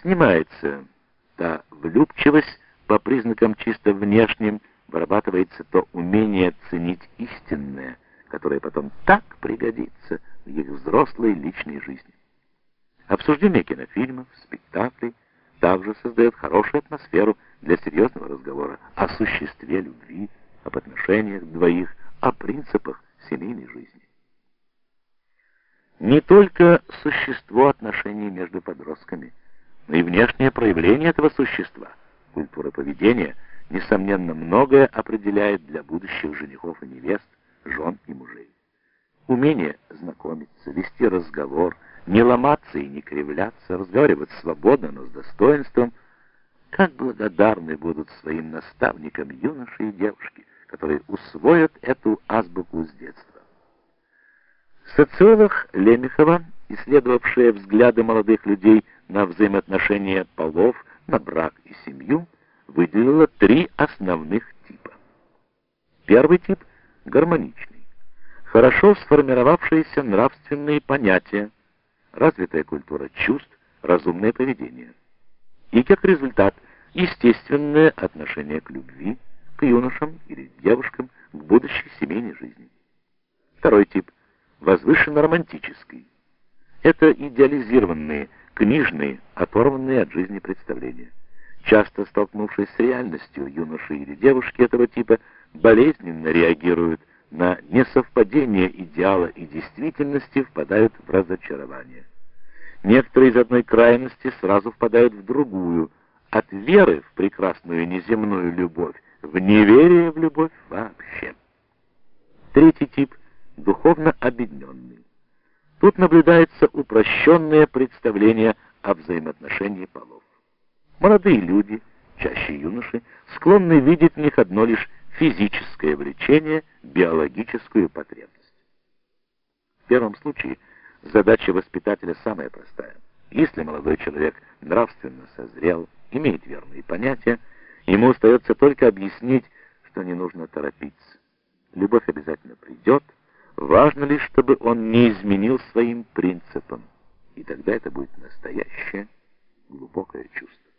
Снимается та влюбчивость по признакам чисто внешним, вырабатывается то умение ценить истинное, которое потом так пригодится в их взрослой личной жизни. Обсуждение кинофильмов, спектаклей также создает хорошую атмосферу для серьезного разговора о существе любви, об отношениях двоих, о принципах семейной жизни. Не только существо отношений между подростками, но и внешнее проявление этого существа, культура поведения, несомненно, многое определяет для будущих женихов и невест, жен и мужей. Умение знакомиться, вести разговор, не ломаться и не кривляться, разговаривать свободно, но с достоинством, как благодарны будут своим наставникам юноши и девушки, которые усвоят эту азбуку с детства. Социолог Лемехова, исследовавшая взгляды молодых людей на взаимоотношения полов, на брак и семью, выделила три основных типа. Первый тип – гармоничный. Хорошо сформировавшиеся нравственные понятия, развитая культура чувств, разумное поведение. И как результат – естественное отношение к любви, к юношам или девушкам, к будущей семейной жизни. Второй тип – возвышенно-романтический. Это идеализированные, книжные, оторванные от жизни представления. Часто столкнувшись с реальностью, юноши или девушки этого типа болезненно реагируют на несовпадение идеала и действительности, впадают в разочарование. Некоторые из одной крайности сразу впадают в другую, от веры в прекрасную неземную любовь в неверие в любовь вообще. Третий тип – духовно объединенный. Тут наблюдается упрощенное представление о взаимоотношении полов. Молодые люди, чаще юноши, склонны видеть в них одно лишь физическое влечение, биологическую потребность. В первом случае задача воспитателя самая простая. Если молодой человек нравственно созрел, имеет верные понятия, Ему остается только объяснить, что не нужно торопиться. Любовь обязательно придет. Важно лишь, чтобы он не изменил своим принципам. И тогда это будет настоящее, глубокое чувство.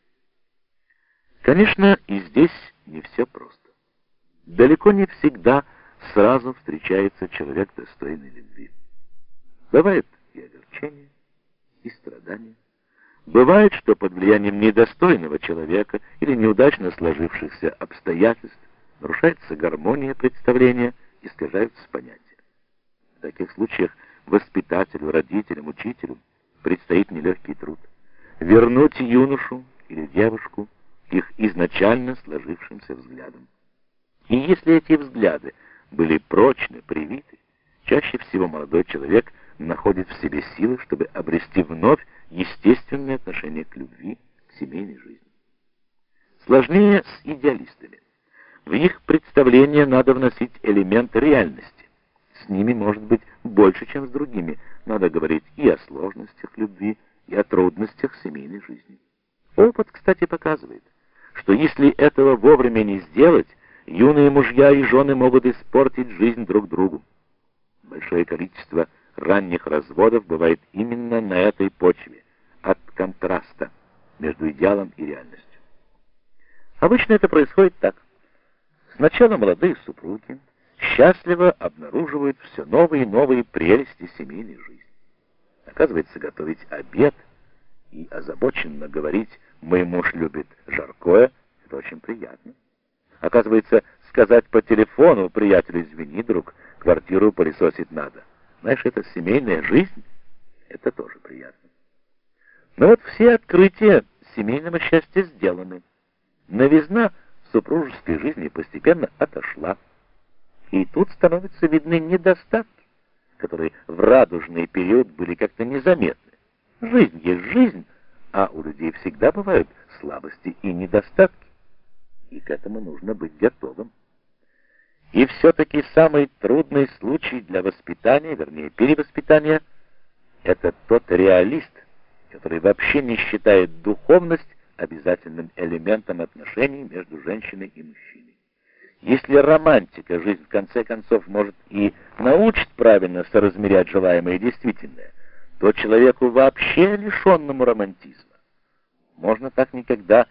Конечно, и здесь не все просто. Далеко не всегда сразу встречается человек достойный любви. Бывает и огорчение, и страдания. Бывает, что под влиянием недостойного человека или неудачно сложившихся обстоятельств нарушается гармония представления, искажаются понятия. В таких случаях воспитателю, родителям, учителю предстоит нелегкий труд. Вернуть юношу или девушку их изначально сложившимся взглядом. И если эти взгляды были прочно привиты, чаще всего молодой человек находит в себе силы, чтобы обрести вновь естественное отношение к любви, к семейной жизни. Сложнее с идеалистами. В их представление надо вносить элемент реальности. С ними может быть больше, чем с другими. Надо говорить и о сложностях любви, и о трудностях семейной жизни. Опыт, кстати, показывает, что если этого вовремя не сделать, юные мужья и жены могут испортить жизнь друг другу. Большое количество ранних разводов бывает именно на этой почве, от контраста между идеалом и реальностью. Обычно это происходит так. Сначала молодые супруги счастливо обнаруживают все новые и новые прелести семейной жизни. Оказывается, готовить обед и озабоченно говорить «мой муж любит жаркое» — это очень приятно. Оказывается, сказать по телефону «приятель, извини, друг, квартиру пылесосить надо». Знаешь, это семейная жизнь, это тоже приятно. Но вот все открытия семейного счастья сделаны. Новизна супружеской жизни постепенно отошла. И тут становятся видны недостатки, которые в радужный период были как-то незаметны. Жизнь есть жизнь, а у людей всегда бывают слабости и недостатки. И к этому нужно быть готовым. И все-таки самый трудный случай для воспитания, вернее перевоспитания, это тот реалист, который вообще не считает духовность обязательным элементом отношений между женщиной и мужчиной. Если романтика жизнь в конце концов может и научит правильно соразмерять желаемое и действительное, то человеку вообще лишенному романтизма можно так никогда